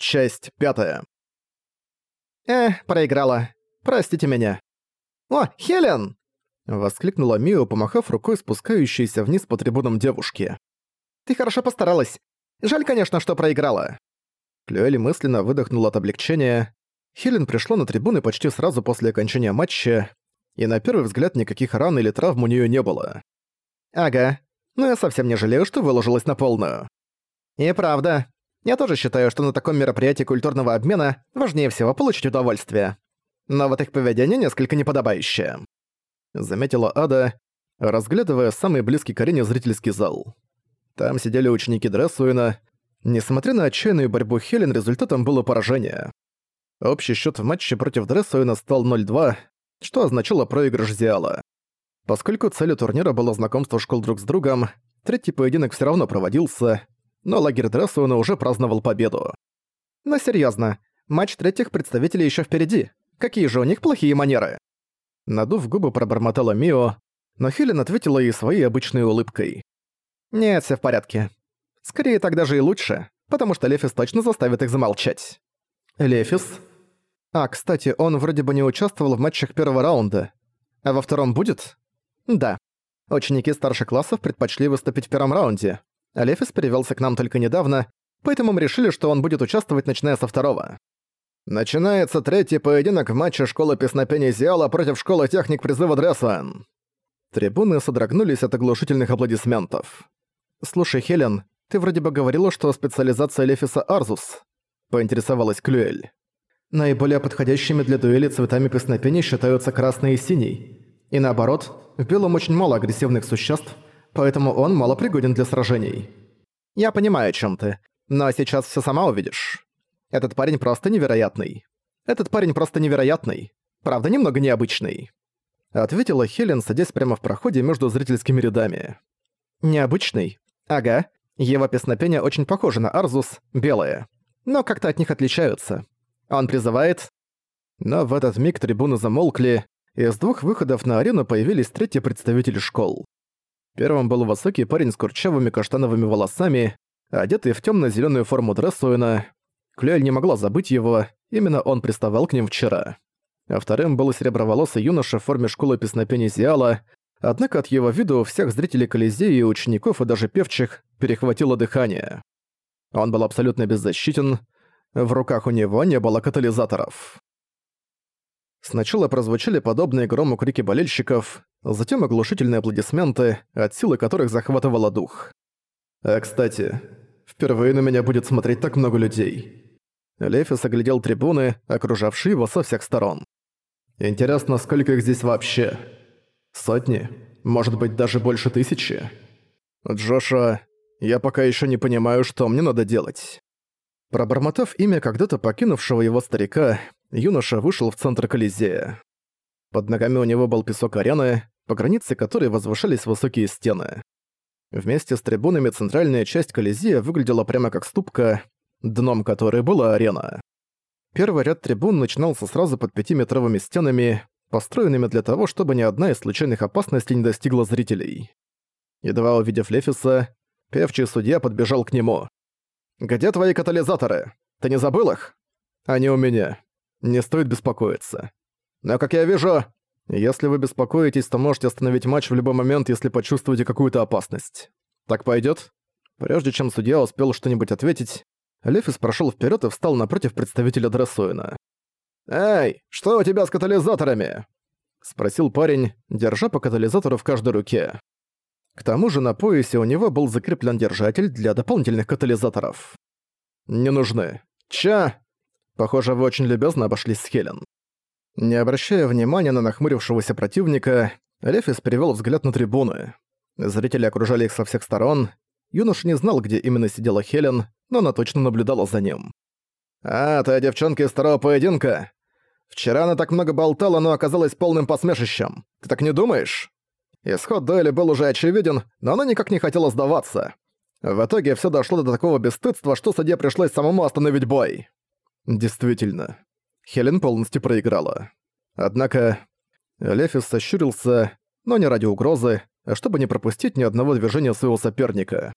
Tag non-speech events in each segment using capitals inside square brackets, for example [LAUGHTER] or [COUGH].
Часть пятая. «Э, проиграла. Простите меня». «О, Хелен!» — воскликнула Мио, помахав рукой спускающейся вниз по трибунам девушки. «Ты хорошо постаралась. Жаль, конечно, что проиграла». Клюэль мысленно выдохнула от облегчения. Хелен пришла на трибуны почти сразу после окончания матча, и на первый взгляд никаких ран или травм у неё не было. «Ага. Но я совсем не жалею, что выложилась на полную». «И правда. Я тоже считаю, что на таком мероприятии культурного обмена важнее всего получить удовольствие. Но вот их поведение несколько неподобающее. Заметила Ада, разглядывая самый близкий к зрительский зал. Там сидели ученики Дрессуина. Несмотря на отчаянную борьбу Хелен, результатом было поражение. Общий счет в матче против Дрессуина стал 0-2, что означало проигрыш Зиала. Поскольку целью турнира было знакомство школ друг с другом, третий поединок все равно проводился, но лагерь Дрессуэна уже праздновал победу. Но серьезно, матч третьих представителей еще впереди. Какие же у них плохие манеры? Надув губы, пробормотала Мио, но Хелен ответила ей своей обычной улыбкой. «Нет, все в порядке. Скорее так даже и лучше, потому что Лефис точно заставит их замолчать». «Лефис?» «А, кстати, он вроде бы не участвовал в матчах первого раунда. А во втором будет?» «Да. Ученики старших классов предпочли выступить в первом раунде, Алефис перевелся к нам только недавно, поэтому мы решили, что он будет участвовать, начиная со второго. Начинается третий поединок в матче школы песнопения Зиала против школы техник призыва Дрессуэн. Трибуны содрогнулись от оглушительных аплодисментов. «Слушай, Хелен, ты вроде бы говорила, что специализация Лефиса Арзус», — поинтересовалась Клюэль. «Наиболее подходящими для дуэли цветами песнопения считаются красный и синий. И наоборот, в белом очень мало агрессивных существ — поэтому он мало пригоден для сражений. Я понимаю, о чем ты, но сейчас все сама увидишь. Этот парень просто невероятный. Этот парень просто невероятный. Правда, немного необычный. Ответила Хелен, садясь прямо в проходе между зрительскими рядами. Необычный? Ага. Его песнопения очень похожи на Арзус, белые. Но как-то от них отличаются. Он призывает... Но в этот миг трибуны замолкли, и с двух выходов на арену появились третьи представители школ. Первым был высокий парень с курчавыми каштановыми волосами, одетый в темно-зеленую форму Дрессуэна. Клюэль не могла забыть его, именно он приставал к ним вчера. А вторым был сереброволосый юноша в форме школы песнопения Зиала, однако от его вида у всех зрителей Колизея и учеников и даже певчих перехватило дыхание. Он был абсолютно беззащитен, в руках у него не было катализаторов. Сначала прозвучали подобные грому крики болельщиков, затем оглушительные аплодисменты, от силы которых захватывало дух. «А кстати, впервые на меня будет смотреть так много людей». Лефис оглядел трибуны, окружавшие его со всех сторон. «Интересно, сколько их здесь вообще? Сотни? Может быть, даже больше тысячи?» «Джоша, я пока еще не понимаю, что мне надо делать». Пробормотав имя когда-то покинувшего его старика, юноша вышел в центр Колизея. Под ногами у него был песок арены, по границе которой возвышались высокие стены. Вместе с трибунами центральная часть Колизея выглядела прямо как ступка, дном которой была арена. Первый ряд трибун начинался сразу под пятиметровыми стенами, построенными для того, чтобы ни одна из случайных опасностей не достигла зрителей. Едва увидев Лефиса, певчий судья подбежал к нему. «Где твои катализаторы? Ты не забыл их?» «Они у меня. Не стоит беспокоиться. Но, как я вижу, если вы беспокоитесь, то можете остановить матч в любой момент, если почувствуете какую-то опасность. Так пойдет? Прежде чем судья успел что-нибудь ответить, Лефис прошел вперед и встал напротив представителя Дрессуина. «Эй, что у тебя с катализаторами?» — спросил парень, держа по катализатору в каждой руке. К тому же на поясе у него был закреплен держатель для дополнительных катализаторов. «Не нужны. Ча!» Похоже, вы очень любезно обошлись с Хелен. Не обращая внимания на нахмурившегося противника, Лефис перевел взгляд на трибуны. Зрители окружали их со всех сторон. Юноша не знал, где именно сидела Хелен, но она точно наблюдала за ним. «А, ты девчонка из второго поединка? Вчера она так много болтала, но оказалась полным посмешищем. Ты так не думаешь?» Исход дуэли был уже очевиден, но она никак не хотела сдаваться. В итоге все дошло до такого бесстыдства, что судье пришлось самому остановить бой. Действительно, Хелен полностью проиграла. Однако Лефис сощурился, но не ради угрозы, а чтобы не пропустить ни одного движения своего соперника.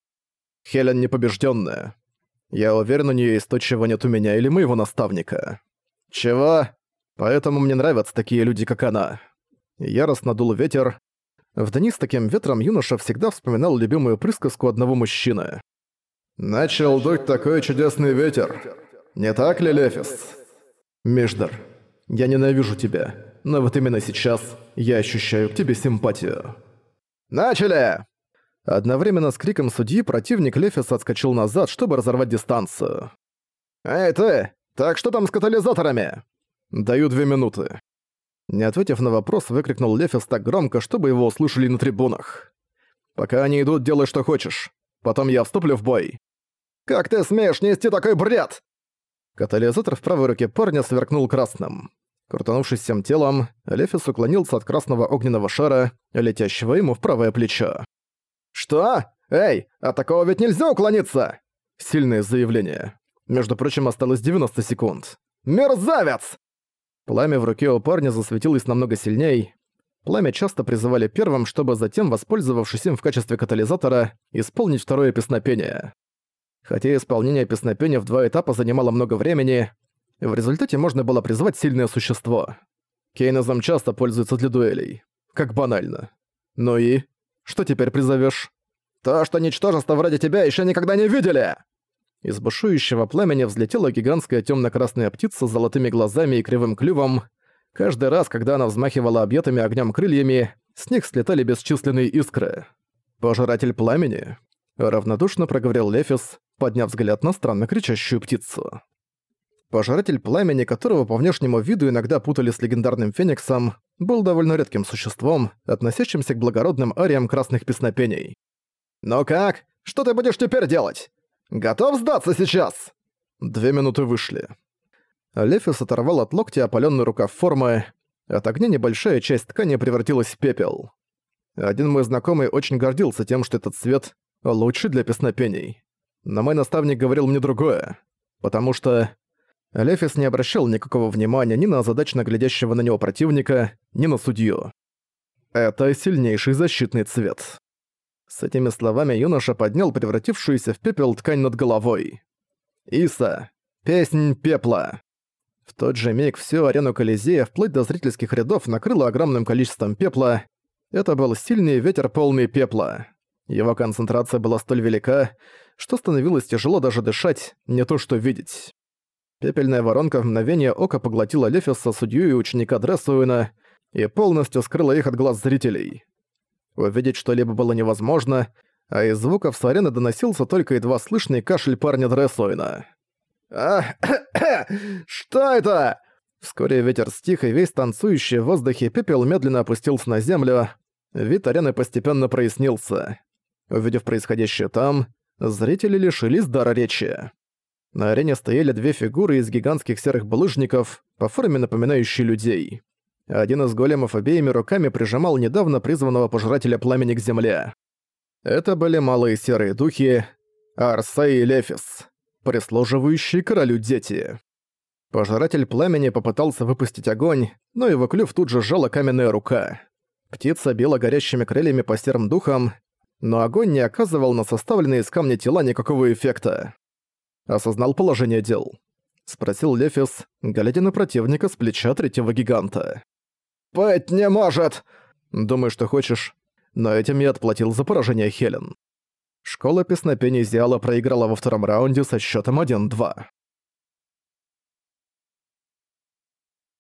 Хелен непобежденная. Я уверен, у нее есть чего нет у меня или моего наставника. Чего? Поэтому мне нравятся такие люди, как она. Яростно дул ветер. В дни с таким ветром юноша всегда вспоминал любимую присказку одного мужчины. «Начал дуть такой чудесный ветер. Не так ли, Лефис?» «Междар, я ненавижу тебя, но вот именно сейчас я ощущаю к тебе симпатию». «Начали!» Одновременно с криком судьи противник Лефиса отскочил назад, чтобы разорвать дистанцию. «Эй ты! Так что там с катализаторами?» «Даю две минуты». Не ответив на вопрос, выкрикнул Лефис так громко, чтобы его услышали на трибунах. «Пока они идут, делай что хочешь. Потом я вступлю в бой». «Как ты смеешь нести такой бред?» Катализатор в правой руке парня сверкнул красным. Крутанувшись всем телом, Лефис уклонился от красного огненного шара, летящего ему в правое плечо. «Что? Эй, от такого ведь нельзя уклониться!» Сильное заявление. Между прочим, осталось 90 секунд. «Мерзавец!» Пламя в руке у парня засветилось намного сильней. Пламя часто призывали первым, чтобы затем, воспользовавшись им в качестве катализатора, исполнить второе песнопение. Хотя исполнение песнопения в два этапа занимало много времени, в результате можно было призвать сильное существо. Кейнозом часто пользуется для дуэлей. Как банально. Ну и? Что теперь призовешь? То, что ничтожество вроде тебя еще никогда не видели! Из бушующего пламени взлетела гигантская темно-красная птица с золотыми глазами и кривым клювом. Каждый раз, когда она взмахивала объятыми огнем крыльями, с них слетали бесчисленные искры. «Пожиратель пламени?» — равнодушно проговорил Лефис, подняв взгляд на странно кричащую птицу. Пожиратель пламени, которого по внешнему виду иногда путали с легендарным Фениксом, был довольно редким существом, относящимся к благородным ариям красных песнопений. «Ну как? Что ты будешь теперь делать? Готов сдаться сейчас?» Две минуты вышли. Лефис оторвал от локтя опалённый рукав формы. От огня небольшая часть ткани превратилась в пепел. Один мой знакомый очень гордился тем, что этот цвет лучший для песнопений. Но мой наставник говорил мне другое. Потому что Лефис не обращал никакого внимания ни на озадаченно глядящего на него противника, ни на судью. Это сильнейший защитный цвет. С этими словами юноша поднял превратившуюся в пепел ткань над головой. Иса. Песнь пепла. В тот же миг всю арену Колизея вплоть до зрительских рядов накрыло огромным количеством пепла. Это был сильный ветер полный пепла. Его концентрация была столь велика, что становилось тяжело даже дышать, не то что видеть. Пепельная воронка в мгновение ока поглотила Лефиса, судью и ученика Дрессуина и полностью скрыла их от глаз зрителей. Увидеть что-либо было невозможно, а из звуков с арены доносился только едва слышный кашель парня Дрессуина. «А, [COUGHS] что это?» Вскоре ветер стих, и весь танцующий в воздухе пепел медленно опустился на землю. Вид арены постепенно прояснился. Увидев происходящее там, зрители лишились дара речи. На арене стояли две фигуры из гигантских серых булыжников, по форме напоминающие людей. Один из големов обеими руками прижимал недавно призванного пожирателя пламени к земле. Это были малые серые духи Арсей и Лефис, прислуживающие королю дети. Пожиратель пламени попытался выпустить огонь, но его клюв тут же сжала каменная рука. Птица била горящими крыльями по серым духам, но огонь не оказывал на составленные из камня тела никакого эффекта осознал положение дел?» — спросил Лефис, глядя на противника с плеча третьего гиганта. «Быть не может!» «Думай, что хочешь, но этим я отплатил за поражение Хелен». Школа песнопений Зиала проиграла во втором раунде со счетом 1-2.